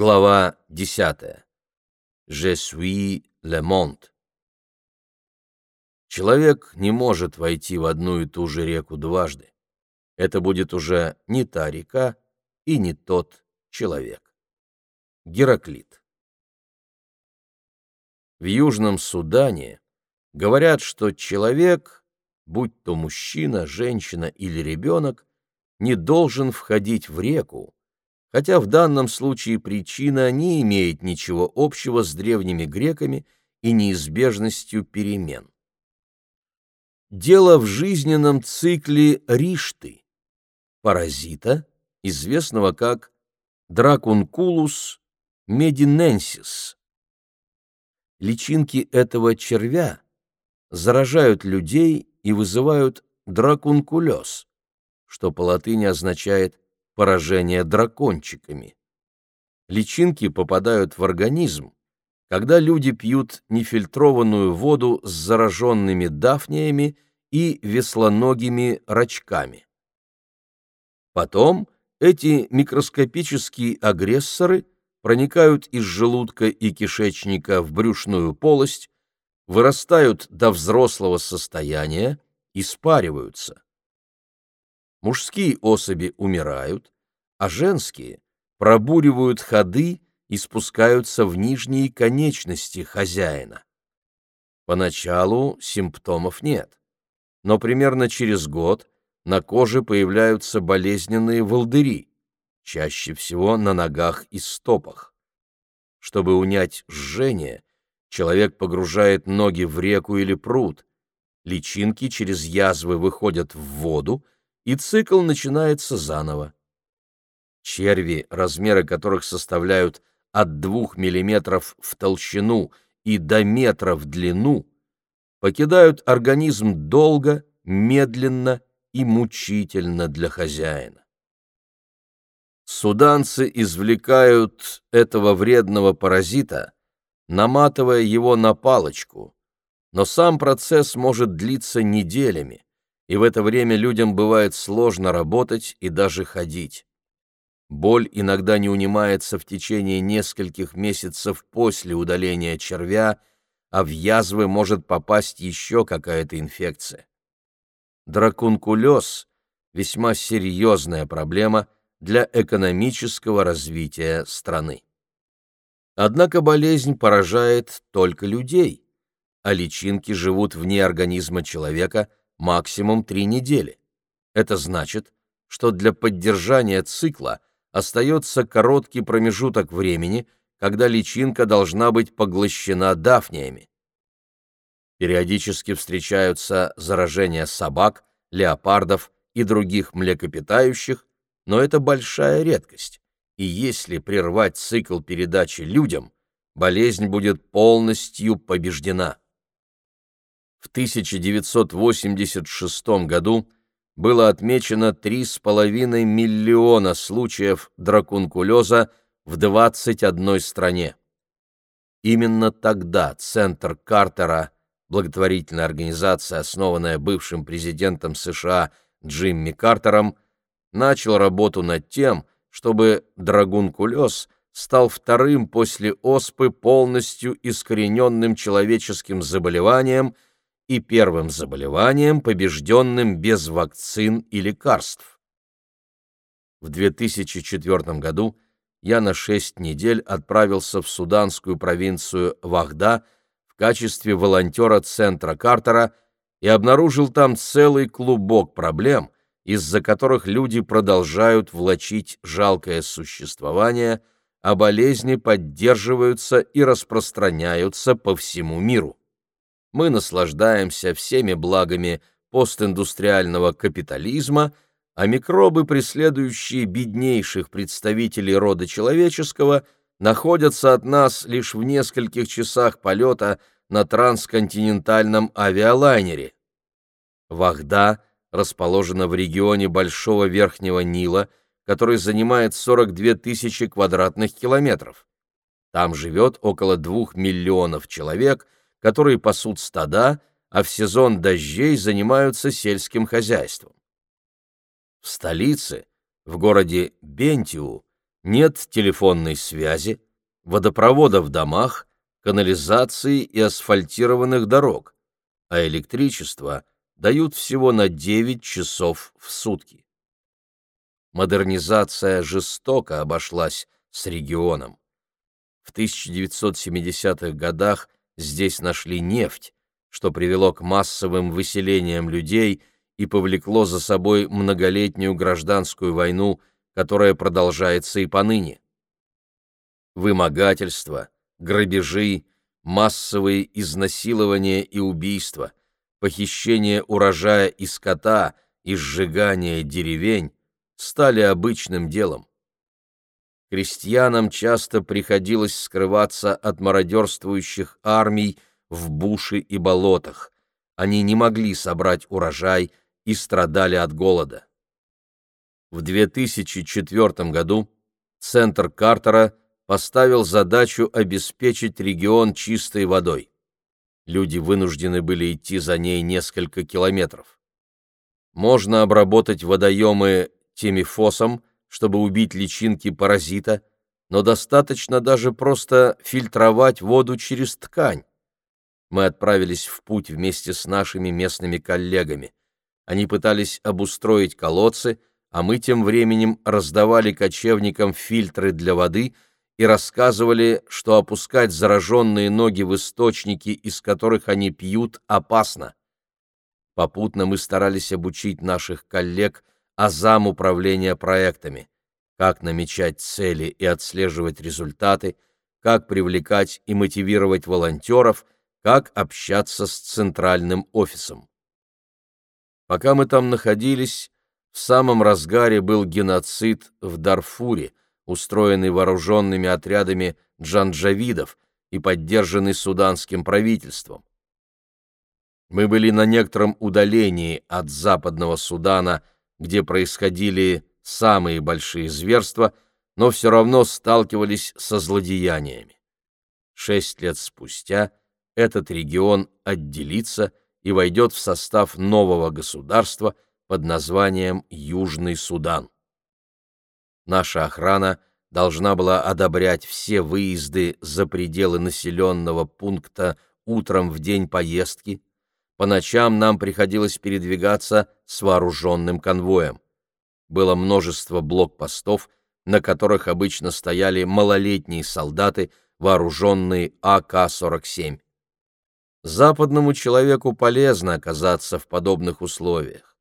Глава 10. Je suis le monde. Человек не может войти в одну и ту же реку дважды. Это будет уже не та река и не тот человек. Гераклит. В Южном Судане говорят, что человек, будь то мужчина, женщина или ребенок, не должен входить в реку, хотя в данном случае причина не имеет ничего общего с древними греками и неизбежностью перемен. Дело в жизненном цикле Ришты, паразита, известного как Дракункулус мединенсис. Личинки этого червя заражают людей и вызывают дракункулез, что по латыни означает поражение дракончиками. Личинки попадают в организм, когда люди пьют нефильтрованную воду с зараженными дафниями и веслоногими рачками. Потом эти микроскопические агрессоры проникают из желудка и кишечника в брюшную полость, вырастают до взрослого состояния и спариваются мужские особи умирают, а женские пробуривают ходы и спускаются в нижние конечности хозяина. Поначалу симптомов нет, но примерно через год на коже появляются болезненные волдыри, чаще всего на ногах и стопах. Чтобы унять жжение, человек погружает ноги в реку или пруд, личинки через язвы выходят в воду, и цикл начинается заново. Черви, размеры которых составляют от 2 мм в толщину и до метра в длину, покидают организм долго, медленно и мучительно для хозяина. Суданцы извлекают этого вредного паразита, наматывая его на палочку, но сам процесс может длиться неделями и в это время людям бывает сложно работать и даже ходить. Боль иногда не унимается в течение нескольких месяцев после удаления червя, а в язвы может попасть еще какая-то инфекция. Дракункулез – весьма серьезная проблема для экономического развития страны. Однако болезнь поражает только людей, а личинки живут вне организма человека – максимум три недели. Это значит, что для поддержания цикла остается короткий промежуток времени, когда личинка должна быть поглощена дафниями. Периодически встречаются заражения собак, леопардов и других млекопитающих, но это большая редкость, и если прервать цикл передачи людям, болезнь будет полностью побеждена. В 1986 году было отмечено 3,5 миллиона случаев дракункулеза в 21 стране. Именно тогда Центр Картера, благотворительная организация, основанная бывшим президентом США Джимми Картером, начал работу над тем, чтобы драгункулез стал вторым после оспы полностью искорененным человеческим заболеванием – и первым заболеванием, побежденным без вакцин и лекарств. В 2004 году я на шесть недель отправился в суданскую провинцию Вахда в качестве волонтера Центра Картера и обнаружил там целый клубок проблем, из-за которых люди продолжают влачить жалкое существование, а болезни поддерживаются и распространяются по всему миру мы наслаждаемся всеми благами постиндустриального капитализма, а микробы, преследующие беднейших представителей рода человеческого, находятся от нас лишь в нескольких часах полета на трансконтинентальном авиалайнере. Вахда расположена в регионе Большого Верхнего Нила, который занимает 42 тысячи квадратных километров. Там живет около двух миллионов человек – которые пасут стада, а в сезон дождей занимаются сельским хозяйством. В столице, в городе Бентиу, Нет телефонной связи, водопровода в домах, канализации и асфальтированных дорог, а электричество дают всего на 9 часов в сутки. Модернизация жестоко обошлась с регионом. В 1970-х годах здесь нашли нефть, что привело к массовым выселениям людей и повлекло за собой многолетнюю гражданскую войну, которая продолжается и поныне. Вымогательство, грабежи, массовые изнасилования и убийства, похищение урожая и скота и сжигание деревень стали обычным делом. Крестьянам часто приходилось скрываться от мародерствующих армий в буши и болотах. Они не могли собрать урожай и страдали от голода. В 2004 году Центр Картера поставил задачу обеспечить регион чистой водой. Люди вынуждены были идти за ней несколько километров. Можно обработать водоемы темифосом, чтобы убить личинки паразита, но достаточно даже просто фильтровать воду через ткань. Мы отправились в путь вместе с нашими местными коллегами. Они пытались обустроить колодцы, а мы тем временем раздавали кочевникам фильтры для воды — и рассказывали, что опускать зараженные ноги в источники, из которых они пьют, опасно. Попутно мы старались обучить наших коллег азам управления проектами, как намечать цели и отслеживать результаты, как привлекать и мотивировать волонтеров, как общаться с центральным офисом. Пока мы там находились, в самом разгаре был геноцид в Дарфуре, устроенный вооруженными отрядами джанджавидов и поддержанный суданским правительством. Мы были на некотором удалении от западного Судана, где происходили самые большие зверства, но все равно сталкивались со злодеяниями. Шесть лет спустя этот регион отделится и войдет в состав нового государства под названием Южный Судан. Наша охрана должна была одобрять все выезды за пределы населенного пункта утром в день поездки. По ночам нам приходилось передвигаться с вооруженным конвоем. Было множество блокпостов, на которых обычно стояли малолетние солдаты, вооруженные АК-47. Западному человеку полезно оказаться в подобных условиях.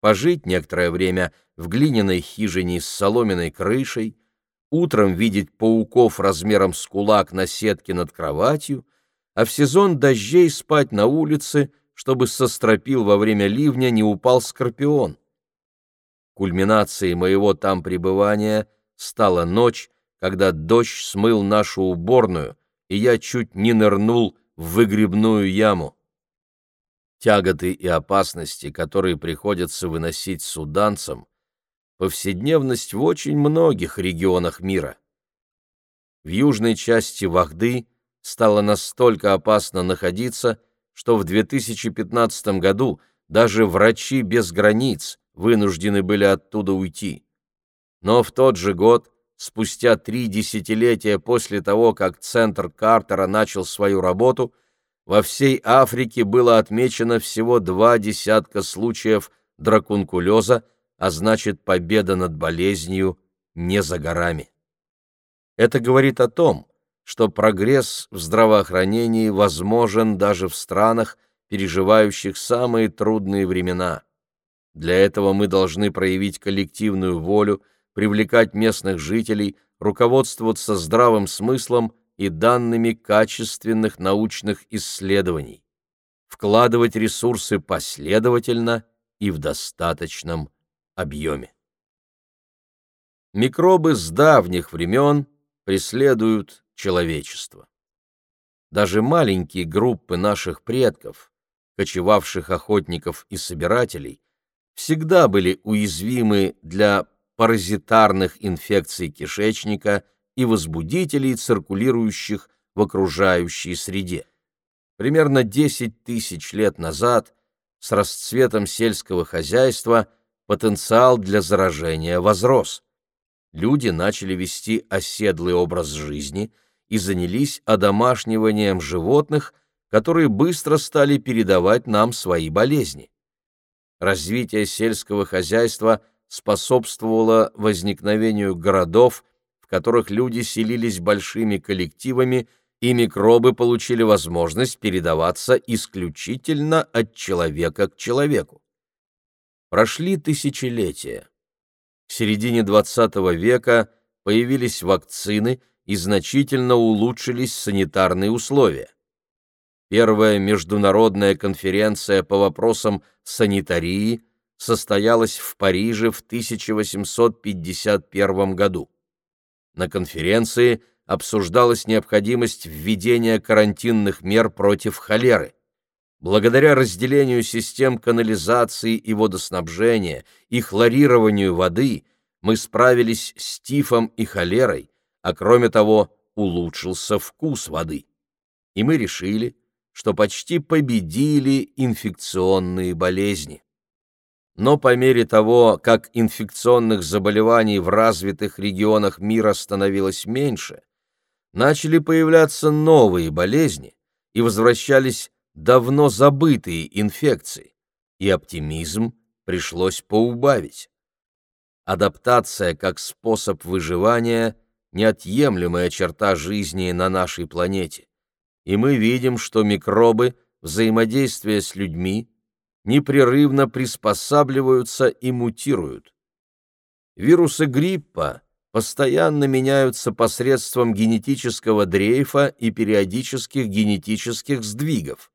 Пожить некоторое время – в глиняной хижине с соломенной крышей, утром видеть пауков размером с кулак на сетке над кроватью, а в сезон дождей спать на улице, чтобы со стропил во время ливня не упал скорпион. Кульминацией моего там пребывания стала ночь, когда дождь смыл нашу уборную, и я чуть не нырнул в выгребную яму. Тяготы и опасности, которые приходится выносить суданцам, повседневность в очень многих регионах мира. В южной части Вахды стало настолько опасно находиться, что в 2015 году даже врачи без границ вынуждены были оттуда уйти. Но в тот же год, спустя три десятилетия после того, как Центр Картера начал свою работу, во всей Африке было отмечено всего два десятка случаев дракункулеза, а значит, победа над болезнью не за горами. Это говорит о том, что прогресс в здравоохранении возможен даже в странах, переживающих самые трудные времена. Для этого мы должны проявить коллективную волю, привлекать местных жителей, руководствоваться здравым смыслом и данными качественных научных исследований, вкладывать ресурсы последовательно и в достаточном объеме. Микробы с давних времен преследуют человечество. Даже маленькие группы наших предков, кочевавших охотников и собирателей, всегда были уязвимы для паразитарных инфекций кишечника и возбудителей, циркулирующих в окружающей среде. Примерно 10 тысяч лет назад с расцветом сельского хозяйства потенциал для заражения возрос. люди начали вести оседлый образ жизни и занялись одомашниванием животных, которые быстро стали передавать нам свои болезни. Развитие сельского хозяйства способствовало возникновению городов, в которых люди селились большими коллективами, и микробы получили возможность передаваться исключительно от человека к человеку. Прошли тысячелетия. В середине XX века появились вакцины и значительно улучшились санитарные условия. Первая международная конференция по вопросам санитарии состоялась в Париже в 1851 году. На конференции обсуждалась необходимость введения карантинных мер против холеры. Благодаря разделению систем канализации и водоснабжения и хлорированию воды мы справились с тифом и холерой, а кроме того улучшился вкус воды. И мы решили, что почти победили инфекционные болезни. Но по мере того, как инфекционных заболеваний в развитых регионах мира становилось меньше, начали появляться новые болезни и возвращались давно забытые инфекции, и оптимизм пришлось поубавить. Адаптация как способ выживания – неотъемлемая черта жизни на нашей планете, и мы видим, что микробы, взаимодействуя с людьми, непрерывно приспосабливаются и мутируют. Вирусы гриппа постоянно меняются посредством генетического дрейфа и периодических генетических сдвигов.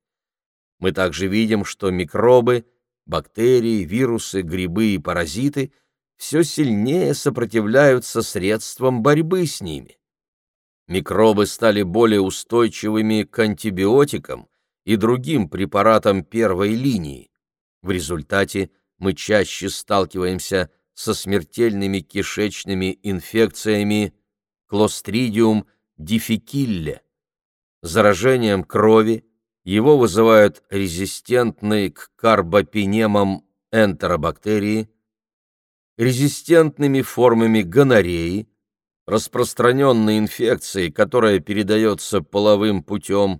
Мы также видим, что микробы, бактерии, вирусы, грибы и паразиты все сильнее сопротивляются средствам борьбы с ними. Микробы стали более устойчивыми к антибиотикам и другим препаратам первой линии. В результате мы чаще сталкиваемся со смертельными кишечными инфекциями Clostridium difficile, заражением крови, его вызывают резистентные к карбопенемам энтеробактерии, резистентными формами гонореи, распространенной инфекции, которая передается половым путем,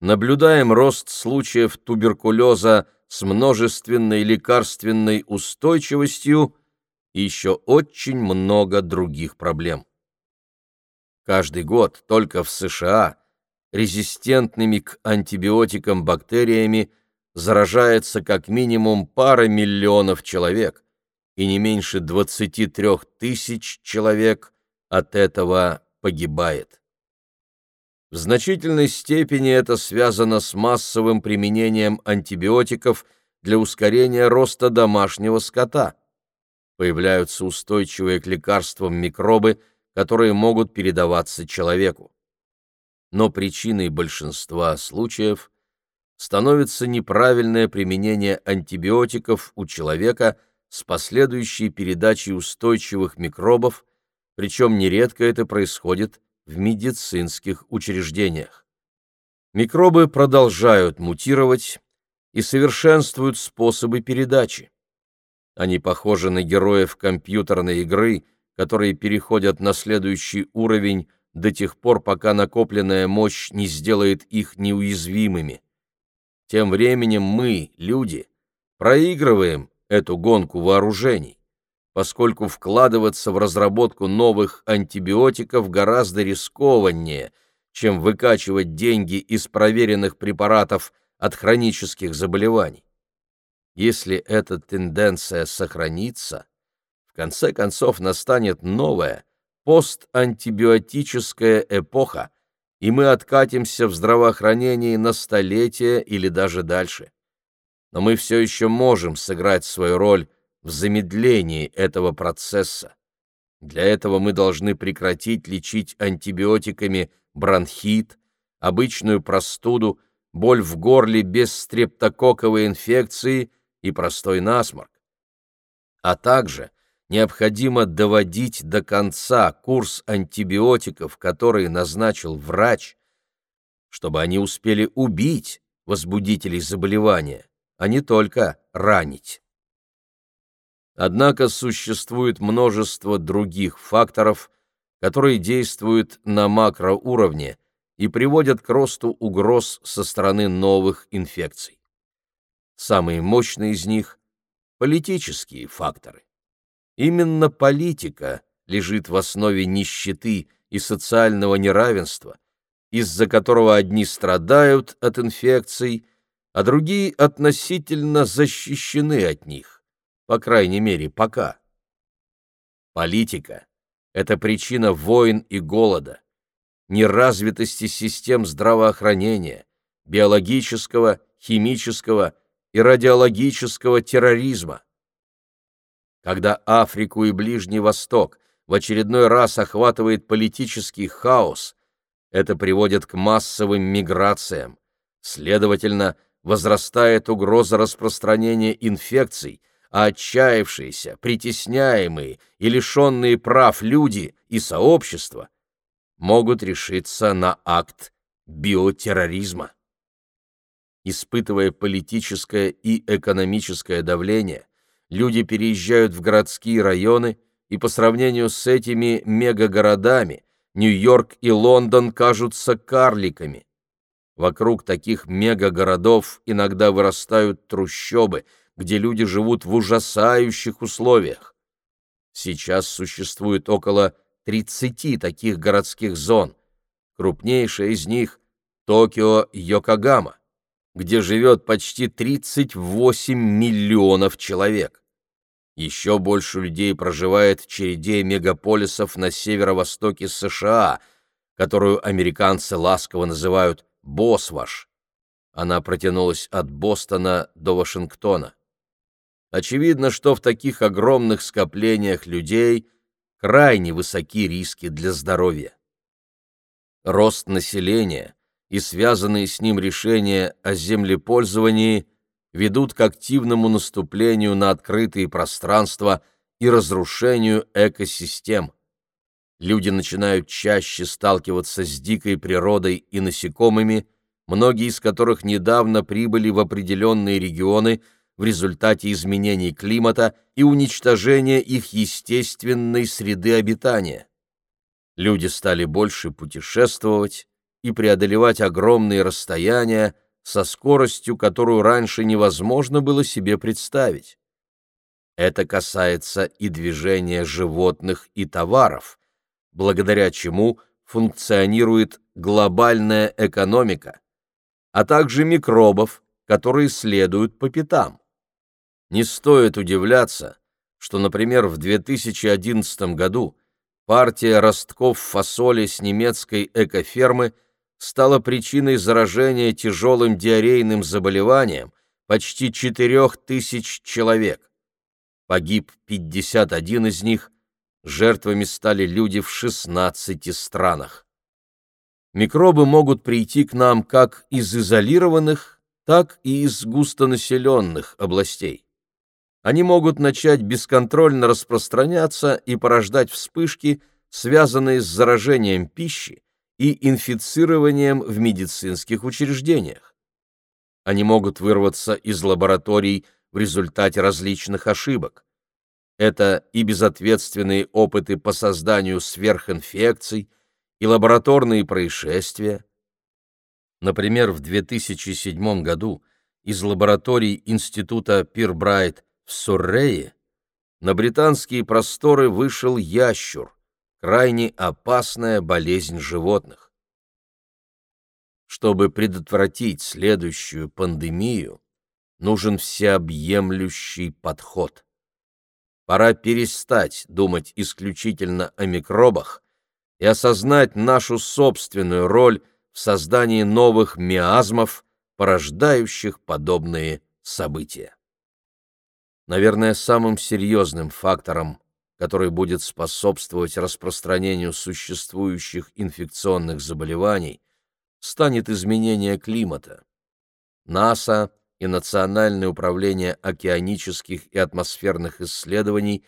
наблюдаем рост случаев туберкулеза с множественной лекарственной устойчивостью и еще очень много других проблем. Каждый год только в США резистентными к антибиотикам бактериями заражается как минимум пара миллионов человек, и не меньше 23 тысяч человек от этого погибает. В значительной степени это связано с массовым применением антибиотиков для ускорения роста домашнего скота. Появляются устойчивые к лекарствам микробы, которые могут передаваться человеку. Но причиной большинства случаев становится неправильное применение антибиотиков у человека с последующей передачей устойчивых микробов, причем нередко это происходит в медицинских учреждениях. Микробы продолжают мутировать и совершенствуют способы передачи. Они похожи на героев компьютерной игры, которые переходят на следующий уровень до тех пор, пока накопленная мощь не сделает их неуязвимыми. Тем временем мы, люди, проигрываем эту гонку вооружений поскольку вкладываться в разработку новых антибиотиков гораздо рискованнее, чем выкачивать деньги из проверенных препаратов от хронических заболеваний. Если эта тенденция сохранится, в конце концов настанет новая, постантибиотическая эпоха, и мы откатимся в здравоохранении на столетия или даже дальше. Но мы все еще можем сыграть свою роль в замедлении этого процесса. Для этого мы должны прекратить лечить антибиотиками бронхит, обычную простуду, боль в горле без стрептококковой инфекции и простой насморк. А также необходимо доводить до конца курс антибиотиков, который назначил врач, чтобы они успели убить возбудителей заболевания, а не только ранить. Однако существует множество других факторов, которые действуют на макроуровне и приводят к росту угроз со стороны новых инфекций. Самые мощные из них – политические факторы. Именно политика лежит в основе нищеты и социального неравенства, из-за которого одни страдают от инфекций, а другие относительно защищены от них, по крайней мере, пока. Политика – это причина войн и голода, неразвитости систем здравоохранения, биологического, химического и радиологического терроризма. Когда Африку и Ближний Восток в очередной раз охватывает политический хаос, это приводит к массовым миграциям. Следовательно, возрастает угроза распространения инфекций, а отчаявшиеся, притесняемые и лишенные прав люди и сообщества могут решиться на акт биотерроризма. Испытывая политическое и экономическое давление, люди переезжают в городские районы, и по сравнению с этими мегагородами Нью-Йорк и Лондон кажутся карликами. Вокруг таких мегагородов иногда вырастают трущобы, где люди живут в ужасающих условиях. Сейчас существует около 30 таких городских зон. Крупнейшая из них — Токио-Йокогама, где живет почти 38 миллионов человек. Еще больше людей проживает в череде мегаполисов на северо-востоке США, которую американцы ласково называют Босваш. Она протянулась от Бостона до Вашингтона. Очевидно, что в таких огромных скоплениях людей крайне высоки риски для здоровья. Рост населения и связанные с ним решения о землепользовании ведут к активному наступлению на открытые пространства и разрушению экосистем. Люди начинают чаще сталкиваться с дикой природой и насекомыми, многие из которых недавно прибыли в определенные регионы – в результате изменений климата и уничтожения их естественной среды обитания. Люди стали больше путешествовать и преодолевать огромные расстояния со скоростью, которую раньше невозможно было себе представить. Это касается и движения животных и товаров, благодаря чему функционирует глобальная экономика, а также микробов, которые следуют по пятам. Не стоит удивляться, что, например, в 2011 году партия ростков фасоли с немецкой экофермы стала причиной заражения тяжелым диарейным заболеванием почти 4000 человек. Погиб 51 из них, жертвами стали люди в 16 странах. Микробы могут прийти к нам как из изолированных, так и из густонаселенных областей они могут начать бесконтрольно распространяться и порождать вспышки, связанные с заражением пищи и инфицированием в медицинских учреждениях. Они могут вырваться из лабораторий в результате различных ошибок. Это и безответственные опыты по созданию сверхинфекций, и лабораторные происшествия. Например, в 2007 году из лабораторий Института Пирбрайт в Суррее на британские просторы вышел ящур, крайне опасная болезнь животных. Чтобы предотвратить следующую пандемию, нужен всеобъемлющий подход. Пора перестать думать исключительно о микробах и осознать нашу собственную роль в создании новых миазмов, порождающих подобные события. Наверное, самым серьезным фактором, который будет способствовать распространению существующих инфекционных заболеваний, станет изменение климата. НАСА и Национальное управление океанических и атмосферных исследований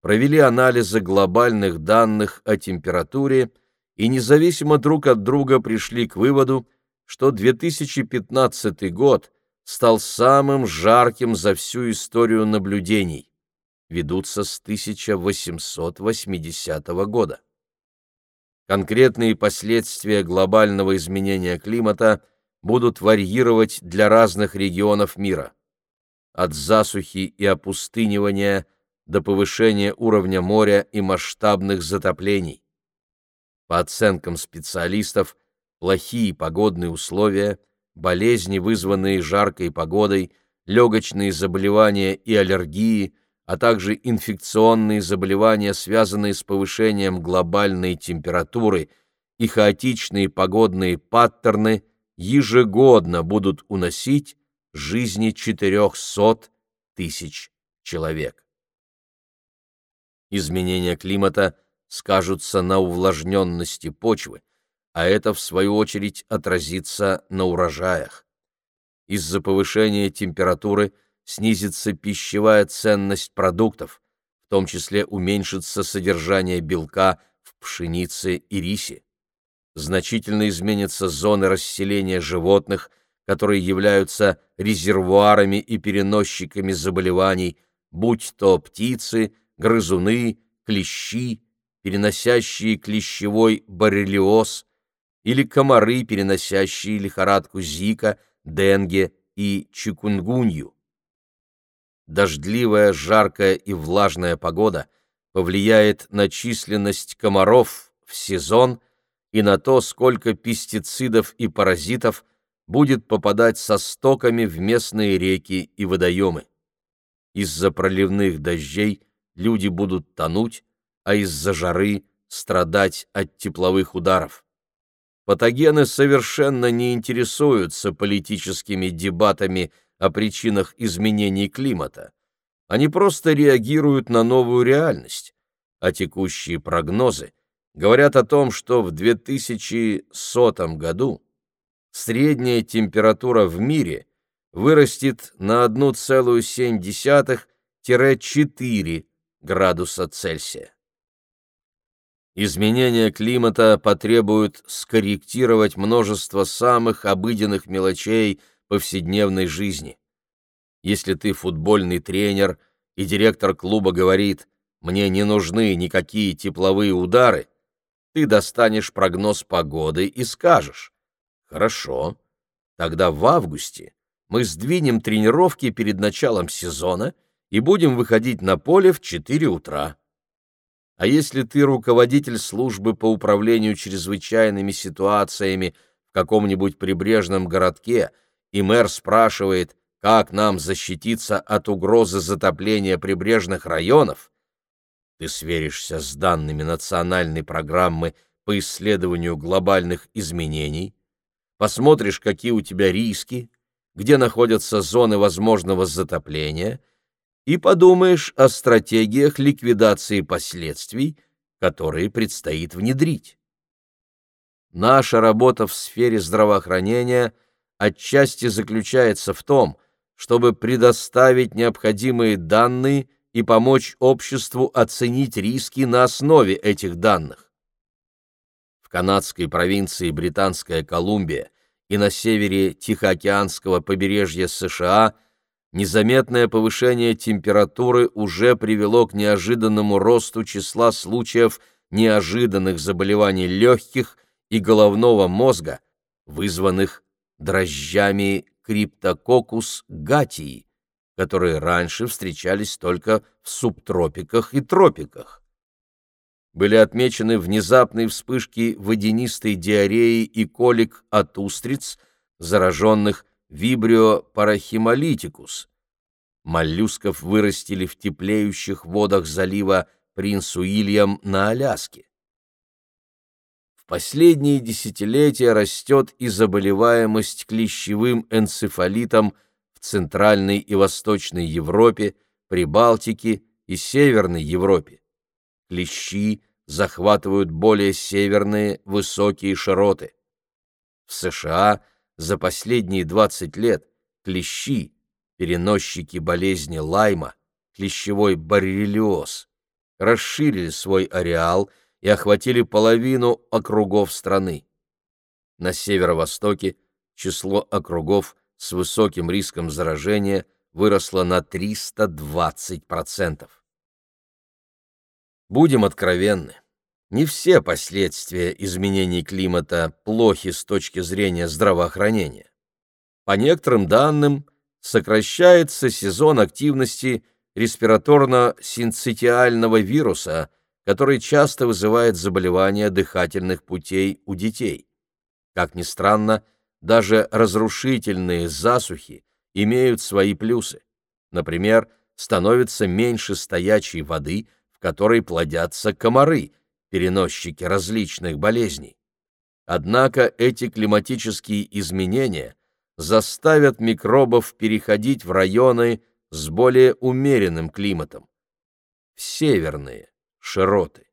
провели анализы глобальных данных о температуре и независимо друг от друга пришли к выводу, что 2015 год стал самым жарким за всю историю наблюдений. ведутся с 1880 года. Конкретные последствия глобального изменения климата будут варьировать для разных регионов мира. От засухи и опустынивания до повышения уровня моря и масштабных затоплений. По оценкам специалистов, плохие погодные условия, болезни, вызванные жаркой погодой, легочные заболевания и аллергии, а также инфекционные заболевания, связанные с повышением глобальной температуры и хаотичные погодные паттерны, ежегодно будут уносить жизни 400 тысяч человек. Изменения климата скажутся на увлажненности почвы, а это, в свою очередь, отразится на урожаях. Из-за повышения температуры снизится пищевая ценность продуктов, в том числе уменьшится содержание белка в пшенице и рисе. Значительно изменятся зоны расселения животных, которые являются резервуарами и переносчиками заболеваний, будь то птицы, грызуны, клещи, переносящие клещевой боррелиоз, или комары, переносящие лихорадку Зика, денге и чикунгунью. Дождливая, жаркая и влажная погода повлияет на численность комаров в сезон и на то, сколько пестицидов и паразитов будет попадать со стоками в местные реки и водоемы. Из-за проливных дождей люди будут тонуть, а из-за жары страдать от тепловых ударов. Патогены совершенно не интересуются политическими дебатами о причинах изменений климата. Они просто реагируют на новую реальность, а текущие прогнозы говорят о том, что в 2100 году средняя температура в мире вырастет на 1,7-4 градуса Цельсия. Изменение климата потребует скорректировать множество самых обыденных мелочей повседневной жизни. Если ты футбольный тренер и директор клуба говорит «мне не нужны никакие тепловые удары», ты достанешь прогноз погоды и скажешь «хорошо, тогда в августе мы сдвинем тренировки перед началом сезона и будем выходить на поле в 4 утра. А если ты руководитель службы по управлению чрезвычайными ситуациями в каком-нибудь прибрежном городке, и мэр спрашивает, как нам защититься от угрозы затопления прибрежных районов, ты сверишься с данными национальной программы по исследованию глобальных изменений, посмотришь, какие у тебя риски, где находятся зоны возможного затопления — и подумаешь о стратегиях ликвидации последствий, которые предстоит внедрить. Наша работа в сфере здравоохранения отчасти заключается в том, чтобы предоставить необходимые данные и помочь обществу оценить риски на основе этих данных. В канадской провинции Британская Колумбия и на севере Тихоокеанского побережья США – незаметное повышение температуры уже привело к неожиданному росту числа случаев неожиданных заболеваний легких и головного мозга, вызванных дрожжами криптококус гатии, которые раньше встречались только в субтропиках и тропиках. Были отмечены внезапные вспышки водянистой диареи и колик от устриц, зараженных вибрио парахимолитикус. Моллюсков вырастили в теплеющих водах залива Принц Уильям на Аляске. В последние десятилетия растет и заболеваемость клещевым энцефалитом в Центральной и Восточной Европе, Прибалтике и Северной Европе. Клещи захватывают более северные высокие широты. В США – за последние 20 лет клещи, переносчики болезни Лайма, клещевой боррелиоз, расширили свой ареал и охватили половину округов страны. На северо-востоке число округов с высоким риском заражения выросло на 320%. Будем откровенны. Не все последствия изменений климата плохи с точки зрения здравоохранения. По некоторым данным, сокращается сезон активности респираторно-синцитиального вируса, который часто вызывает заболевания дыхательных путей у детей. Как ни странно, даже разрушительные засухи имеют свои плюсы. Например, становится меньше стоячей воды, в которой плодятся комары, переносчики различных болезней. Однако эти климатические изменения заставят микробов переходить в районы с более умеренным климатом, в северные широты.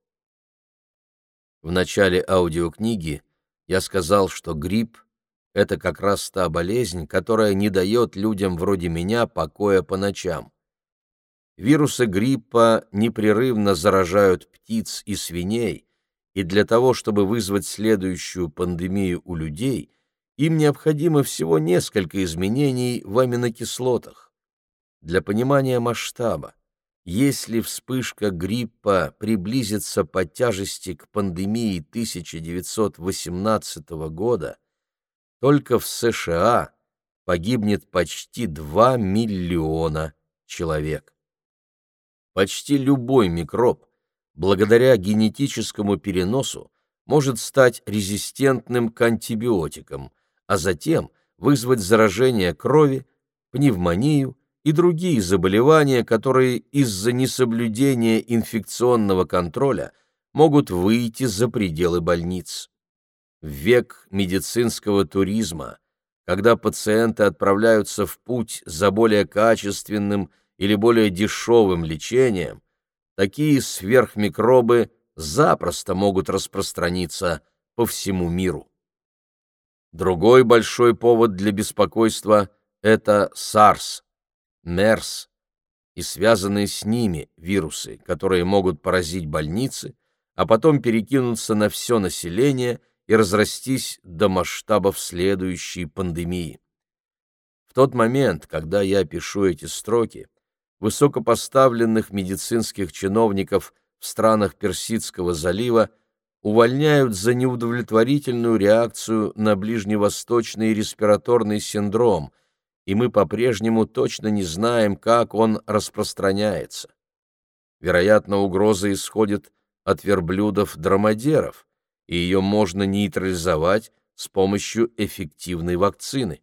В начале аудиокниги я сказал, что грипп — это как раз та болезнь, которая не дает людям вроде меня покоя по ночам. Вирусы гриппа непрерывно заражают птиц и свиней, и для того, чтобы вызвать следующую пандемию у людей, им необходимо всего несколько изменений в аминокислотах. Для понимания масштаба, если вспышка гриппа приблизится по тяжести к пандемии 1918 года, только в США погибнет почти 2 миллиона человек. Почти любой микроб, благодаря генетическому переносу, может стать резистентным к антибиотикам, а затем вызвать заражение крови, пневмонию и другие заболевания, которые из-за несоблюдения инфекционного контроля могут выйти за пределы больниц. Век медицинского туризма, когда пациенты отправляются в путь за более качественным или более дешевым лечением, такие сверхмикробы запросто могут распространиться по всему миру. Другой большой повод для беспокойства – это SARS, MERS и связанные с ними вирусы, которые могут поразить больницы, а потом перекинуться на все население и разрастись до масштабов следующей пандемии. В тот момент, когда я пишу эти строки, высокопоставленных медицинских чиновников в странах Персидского залива увольняют за неудовлетворительную реакцию на ближневосточный респираторный синдром, и мы по-прежнему точно не знаем, как он распространяется. Вероятно, угроза исходит от верблюдов-дромадеров, и ее можно нейтрализовать с помощью эффективной вакцины.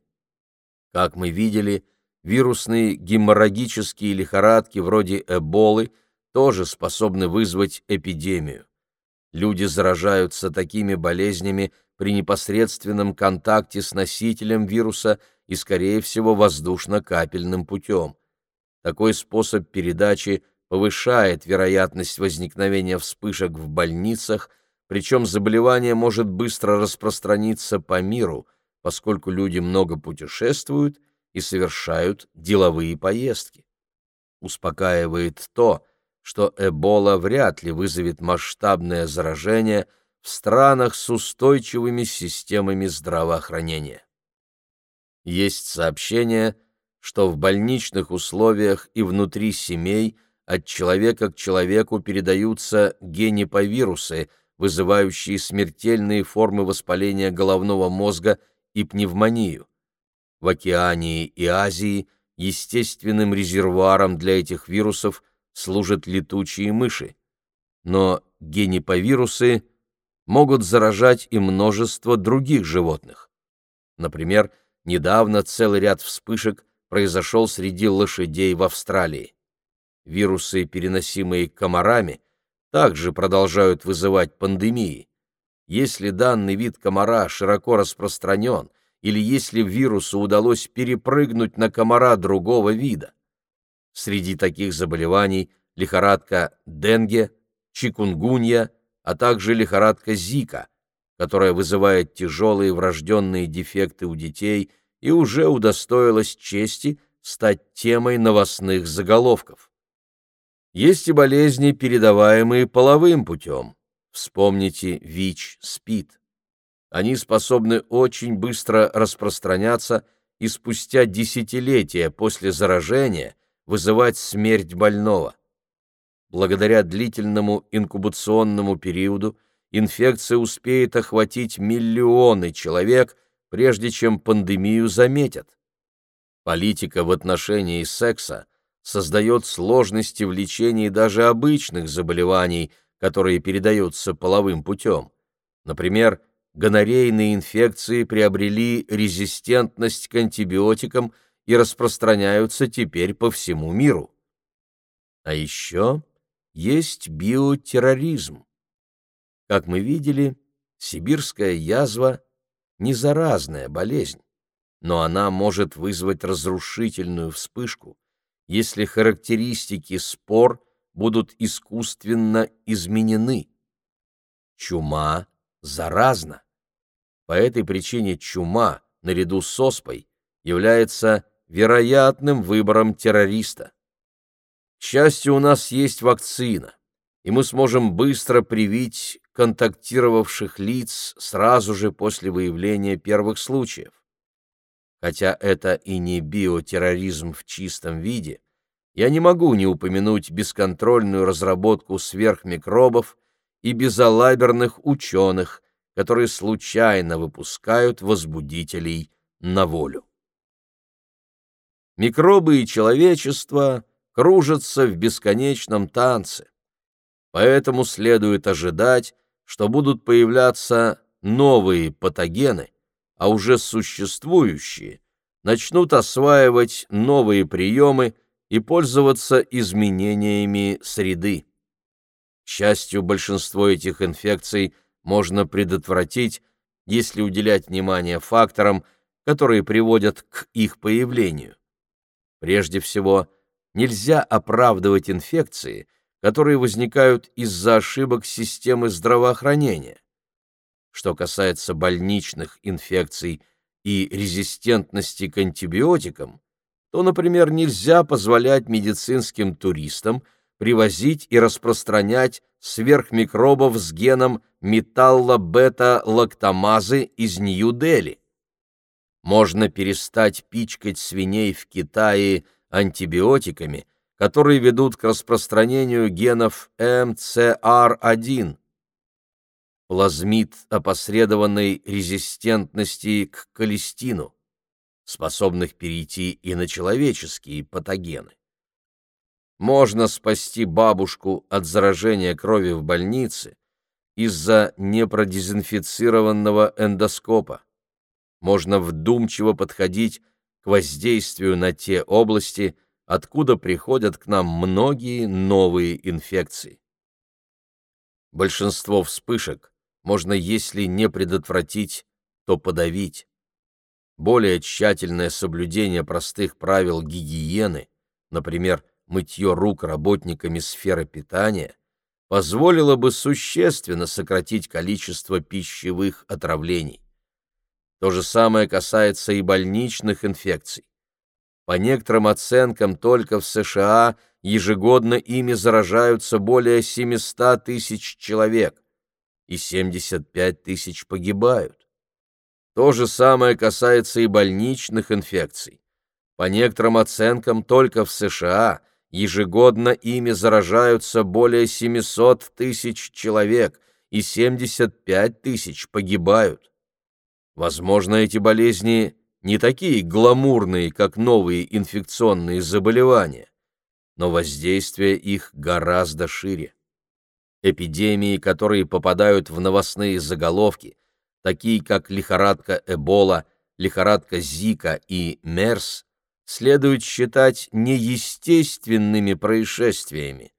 Как мы видели, Вирусные геморрагические лихорадки вроде эболы тоже способны вызвать эпидемию. Люди заражаются такими болезнями при непосредственном контакте с носителем вируса и, скорее всего, воздушно-капельным путем. Такой способ передачи повышает вероятность возникновения вспышек в больницах, причем заболевание может быстро распространиться по миру, поскольку люди много путешествуют и совершают деловые поездки. Успокаивает то, что Эбола вряд ли вызовет масштабное заражение в странах с устойчивыми системами здравоохранения. Есть сообщение, что в больничных условиях и внутри семей от человека к человеку передаются гениповирусы, вызывающие смертельные формы воспаления головного мозга и пневмонию. В Океании и Азии естественным резервуаром для этих вирусов служат летучие мыши. Но гениповирусы могут заражать и множество других животных. Например, недавно целый ряд вспышек произошел среди лошадей в Австралии. Вирусы, переносимые комарами, также продолжают вызывать пандемии. Если данный вид комара широко распространен или если вирусу удалось перепрыгнуть на комара другого вида. Среди таких заболеваний лихорадка денге, чикунгунья, а также лихорадка Зика, которая вызывает тяжелые врожденные дефекты у детей и уже удостоилась чести стать темой новостных заголовков. Есть и болезни, передаваемые половым путем. Вспомните ВИЧ-СПИД. Они способны очень быстро распространяться и спустя десятилетия после заражения вызывать смерть больного. благодаря длительному инкубационному периоду, инфекция успеет охватить миллионы человек, прежде чем пандемию заметят. Политика в отношении секса создает сложности в лечении даже обычных заболеваний, которые передаются половым путем. Например, гонорейные инфекции приобрели резистентность к антибиотикам и распространяются теперь по всему миру. А еще есть биотерроризм. Как мы видели, сибирская язва – не заразная болезнь, но она может вызвать разрушительную вспышку, если характеристики спор будут искусственно изменены. Чума заразна. По этой причине чума, наряду с оспой, является вероятным выбором террориста. К счастью, у нас есть вакцина, и мы сможем быстро привить контактировавших лиц сразу же после выявления первых случаев. Хотя это и не биотерроризм в чистом виде, я не могу не упомянуть бесконтрольную разработку сверхмикробов и безалаберных ученых, которые случайно выпускают возбудителей на волю. Микробы и человечество кружатся в бесконечном танце. Поэтому следует ожидать, что будут появляться новые патогены, а уже существующие начнут осваивать новые приемы и пользоваться изменениями среды. К счастью, большинство этих инфекций можно предотвратить, если уделять внимание факторам, которые приводят к их появлению. Прежде всего, нельзя оправдывать инфекции, которые возникают из-за ошибок системы здравоохранения. Что касается больничных инфекций и резистентности к антибиотикам, то, например, нельзя позволять медицинским туристам привозить и распространять сверхмикробов с геном металлобета-лактамазы из Нью-Дели. Можно перестать пичкать свиней в Китае антибиотиками, которые ведут к распространению генов МЦР1, плазмид опосредованной резистентности к колестину, способных перейти и на человеческие патогены. Можно спасти бабушку от заражения крови в больнице из-за непродезинфицированного эндоскопа. Можно вдумчиво подходить к воздействию на те области, откуда приходят к нам многие новые инфекции. Большинство вспышек можно, если не предотвратить, то подавить. Более тщательное соблюдение простых правил гигиены, например, мытье рук работниками сферы питания, позволило бы существенно сократить количество пищевых отравлений. То же самое касается и больничных инфекций. По некоторым оценкам, только в США ежегодно ими заражаются более 700 тысяч человек, и 75 тысяч погибают. То же самое касается и больничных инфекций. По некоторым оценкам, только в США ежегодно ими заражаются более 700 тысяч человек, и 75 тысяч погибают. Возможно, эти болезни не такие гламурные, как новые инфекционные заболевания, но воздействие их гораздо шире. Эпидемии, которые попадают в новостные заголовки, такие как лихорадка Эбола, лихорадка Зика и МЕРС, следует считать не естественными происшествиями,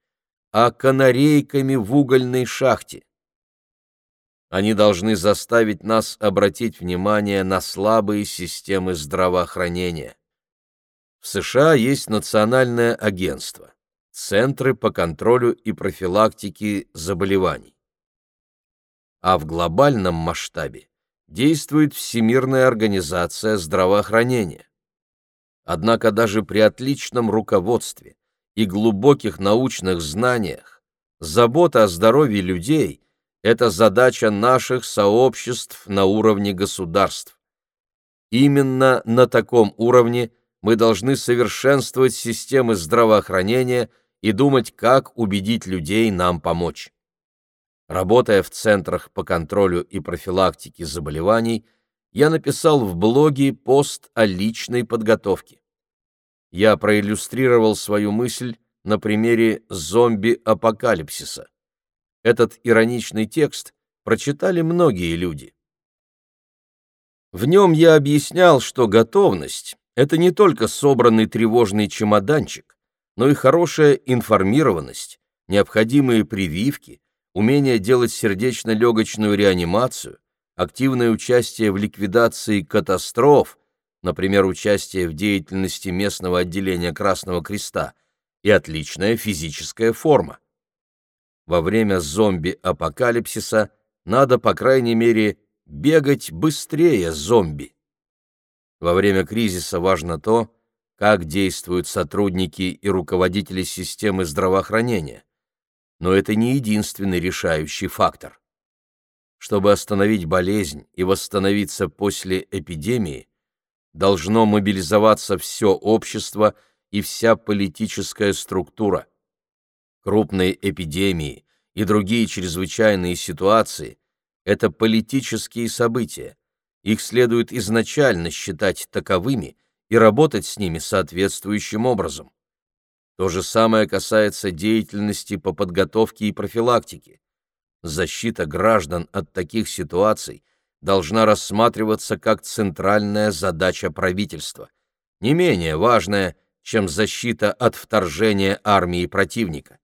а канарейками в угольной шахте. Они должны заставить нас обратить внимание на слабые системы здравоохранения. В США есть Национальное агентство, Центры по контролю и профилактике заболеваний а в глобальном масштабе действует Всемирная организация здравоохранения. Однако даже при отличном руководстве и глубоких научных знаниях забота о здоровье людей – это задача наших сообществ на уровне государств. Именно на таком уровне мы должны совершенствовать системы здравоохранения и думать, как убедить людей нам помочь. Работая в центрах по контролю и профилактике заболеваний, я написал в блоге пост о личной подготовке. Я проиллюстрировал свою мысль на примере зомби-апокалипсиса. Этот ироничный текст прочитали многие люди. В нем я объяснял, что готовность — это не только собранный тревожный чемоданчик, но и хорошая информированность, необходимые прививки, умение делать сердечно-легочную реанимацию, активное участие в ликвидации катастроф, например, участие в деятельности местного отделения Красного Креста, и отличная физическая форма. Во время зомби-апокалипсиса надо, по крайней мере, бегать быстрее зомби. Во время кризиса важно то, как действуют сотрудники и руководители системы здравоохранения. Но это не единственный решающий фактор. Чтобы остановить болезнь и восстановиться после эпидемии, должно мобилизоваться все общество и вся политическая структура. Крупные эпидемии и другие чрезвычайные ситуации – это политические события. Их следует изначально считать таковыми и работать с ними соответствующим образом. То же самое касается деятельности по подготовке и профилактике. Защита граждан от таких ситуаций должна рассматриваться как центральная задача правительства, не менее важная, чем защита от вторжения армии противника.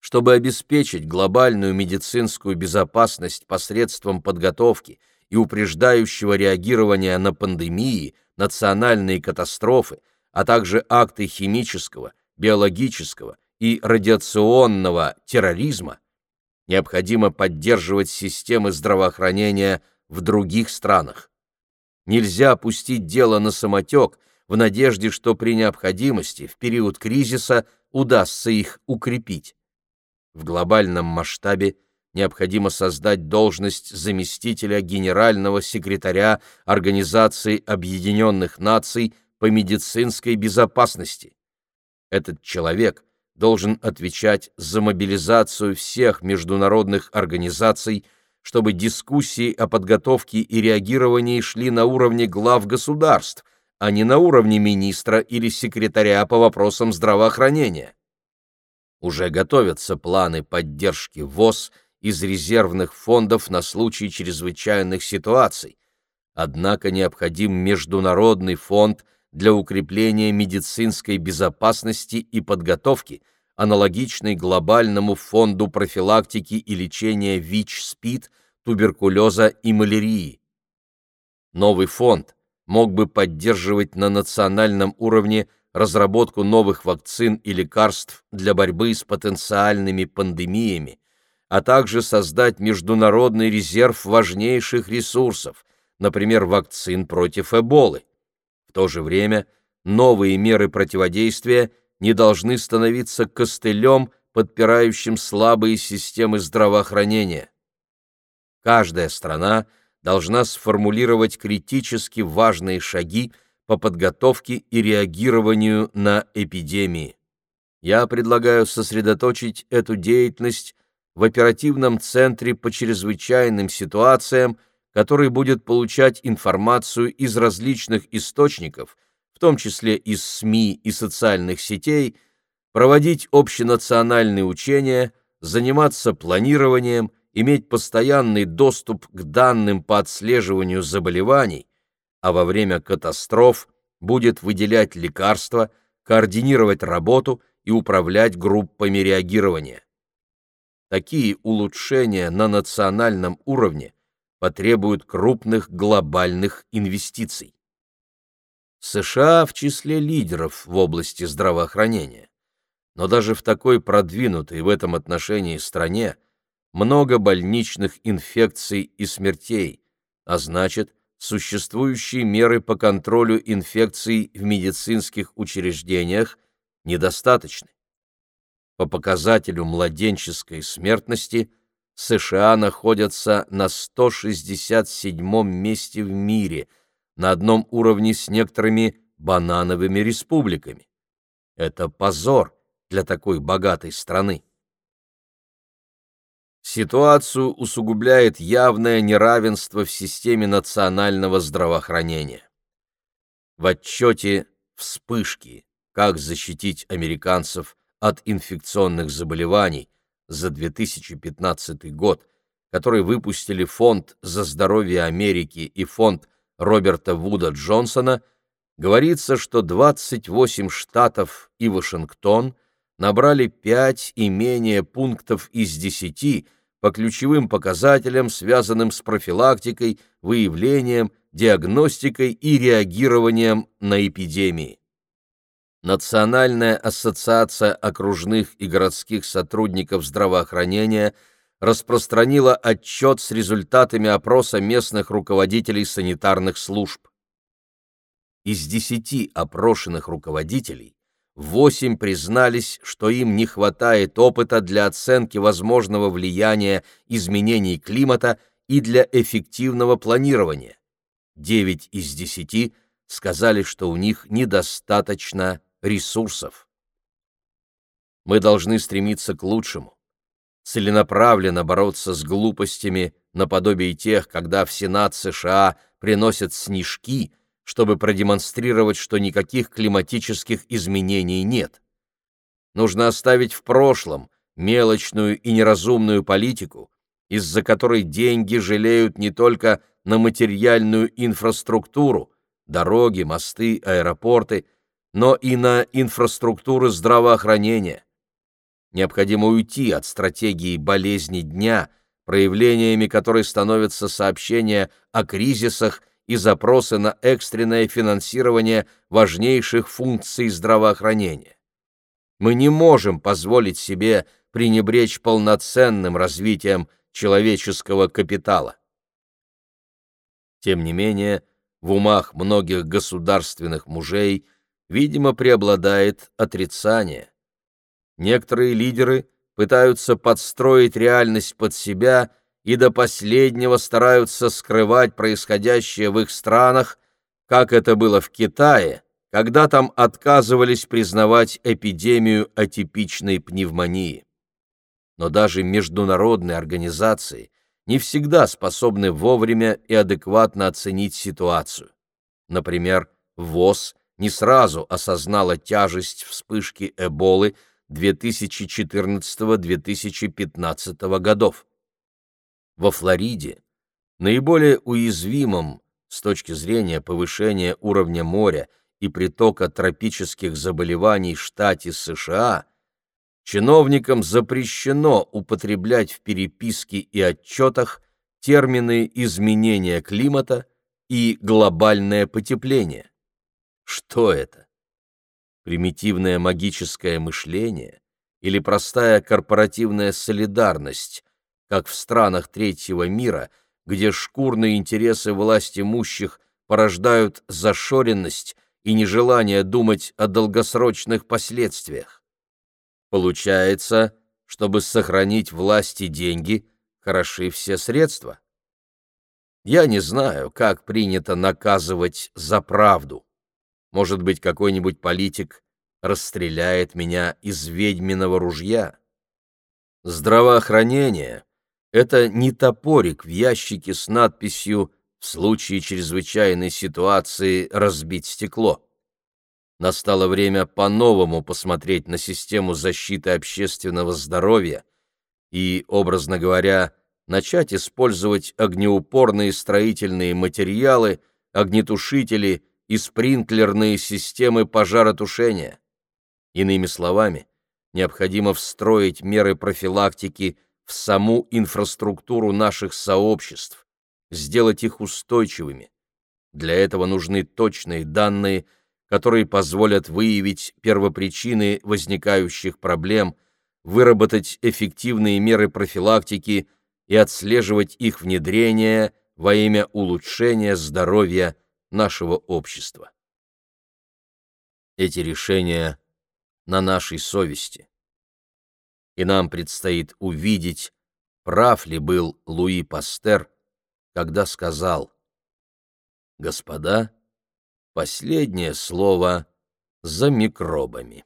Чтобы обеспечить глобальную медицинскую безопасность посредством подготовки и упреждающего реагирования на пандемии – национальные катастрофы, а также акты химического, биологического и радиационного терроризма, необходимо поддерживать системы здравоохранения в других странах. Нельзя опустить дело на самотек в надежде, что при необходимости в период кризиса удастся их укрепить. В глобальном масштабе необходимо создать должность заместителя генерального секретаря Организации Объединенных Наций по медицинской безопасности. Этот человек должен отвечать за мобилизацию всех международных организаций, чтобы дискуссии о подготовке и реагировании шли на уровне глав государств, а не на уровне министра или секретаря по вопросам здравоохранения. Уже готовятся планы поддержки ВОЗ – из резервных фондов на случай чрезвычайных ситуаций. Однако необходим международный фонд для укрепления медицинской безопасности и подготовки, аналогичный глобальному фонду профилактики и лечения ВИЧ-СПИД, туберкулеза и малярии. Новый фонд мог бы поддерживать на национальном уровне разработку новых вакцин и лекарств для борьбы с потенциальными пандемиями, а также создать международный резерв важнейших ресурсов, например, вакцин против Эболы. В то же время новые меры противодействия не должны становиться костылем, подпирающим слабые системы здравоохранения. Каждая страна должна сформулировать критически важные шаги по подготовке и реагированию на эпидемии. Я предлагаю сосредоточить эту деятельность в оперативном центре по чрезвычайным ситуациям, который будет получать информацию из различных источников, в том числе из СМИ и социальных сетей, проводить общенациональные учения, заниматься планированием, иметь постоянный доступ к данным по отслеживанию заболеваний, а во время катастроф будет выделять лекарства, координировать работу и управлять группами реагирования. Такие улучшения на национальном уровне потребуют крупных глобальных инвестиций. США в числе лидеров в области здравоохранения. Но даже в такой продвинутой в этом отношении стране много больничных инфекций и смертей, а значит, существующие меры по контролю инфекций в медицинских учреждениях недостаточны. По показателю младенческой смертности США находятся на 167-м месте в мире, на одном уровне с некоторыми банановыми республиками. Это позор, для такой богатой страны. Ситуацию усугубляет явное неравенство в системе национального здравоохранения. В отчете «Вспышки. Как защитить американцев от инфекционных заболеваний» за 2015 год, который выпустили Фонд за здоровье Америки и Фонд Роберта Вуда Джонсона, говорится, что 28 штатов и Вашингтон набрали 5 и менее пунктов из 10 по ключевым показателям, связанным с профилактикой, выявлением, диагностикой и реагированием на эпидемии. Национальная ассоциация окружных и городских сотрудников здравоохранения распространила отчет с результатами опроса местных руководителей санитарных служб. Из десяти опрошенных руководителей восемь признались, что им не хватает опыта для оценки возможного влияния изменений климата и для эффективного планирования. Девять из десяти сказали, что у них недостаточно ресурсов. Мы должны стремиться к лучшему, целенаправленно бороться с глупостями наподобие тех, когда в Сенат США приносят снежки – чтобы продемонстрировать, что никаких климатических изменений нет. Нужно оставить в прошлом мелочную и неразумную политику, из-за которой деньги жалеют не только на материальную инфраструктуру, дороги, мосты, аэропорты, но и на инфраструктуру здравоохранения. Необходимо уйти от стратегии болезни дня, проявлениями которой становятся сообщения о кризисах и запросы на экстренное финансирование важнейших функций здравоохранения. Мы не можем позволить себе пренебречь полноценным развитием человеческого капитала. Тем не менее, в умах многих государственных мужей, видимо, преобладает отрицание. Некоторые лидеры пытаются подстроить реальность под себя – и до последнего стараются скрывать происходящее в их странах, как это было в Китае, когда там отказывались признавать эпидемию атипичной пневмонии. Но даже международные организации не всегда способны вовремя и адекватно оценить ситуацию. Например, ВОЗ не сразу осознала тяжесть вспышки Эболы 2014-2015 годов во Флориде, наиболее уязвимом с точки зрения повышения уровня моря и притока тропических заболеваний штате США, чиновникам запрещено употреблять в переписке и отчетах термины изменения климата и глобальное потепление. Что это? Примитивное магическое мышление или простая корпоративная солидарность, как в странах третьего мира, где шкурные интересы власть имущих порождают зашоренность и нежелание думать о долгосрочных последствиях. Получается, чтобы сохранить власть и деньги, хороши все средства. Я не знаю, как принято наказывать за правду. Может быть, какой-нибудь политик расстреляет меня из ведьминого ружья. Здравоохранение это не топорик в ящике с надписью «В случае чрезвычайной ситуации разбить стекло». Настало время по-новому посмотреть на систему защиты общественного здоровья и, образно говоря, начать использовать огнеупорные строительные материалы, огнетушители и спринклерные системы пожаротушения. Иными словами, необходимо встроить меры профилактики в саму инфраструктуру наших сообществ, сделать их устойчивыми. Для этого нужны точные данные, которые позволят выявить первопричины возникающих проблем, выработать эффективные меры профилактики и отслеживать их внедрение во имя улучшения здоровья нашего общества. Эти решения на нашей совести и нам предстоит увидеть, прав ли был Луи Пастер, когда сказал «Господа, последнее слово за микробами».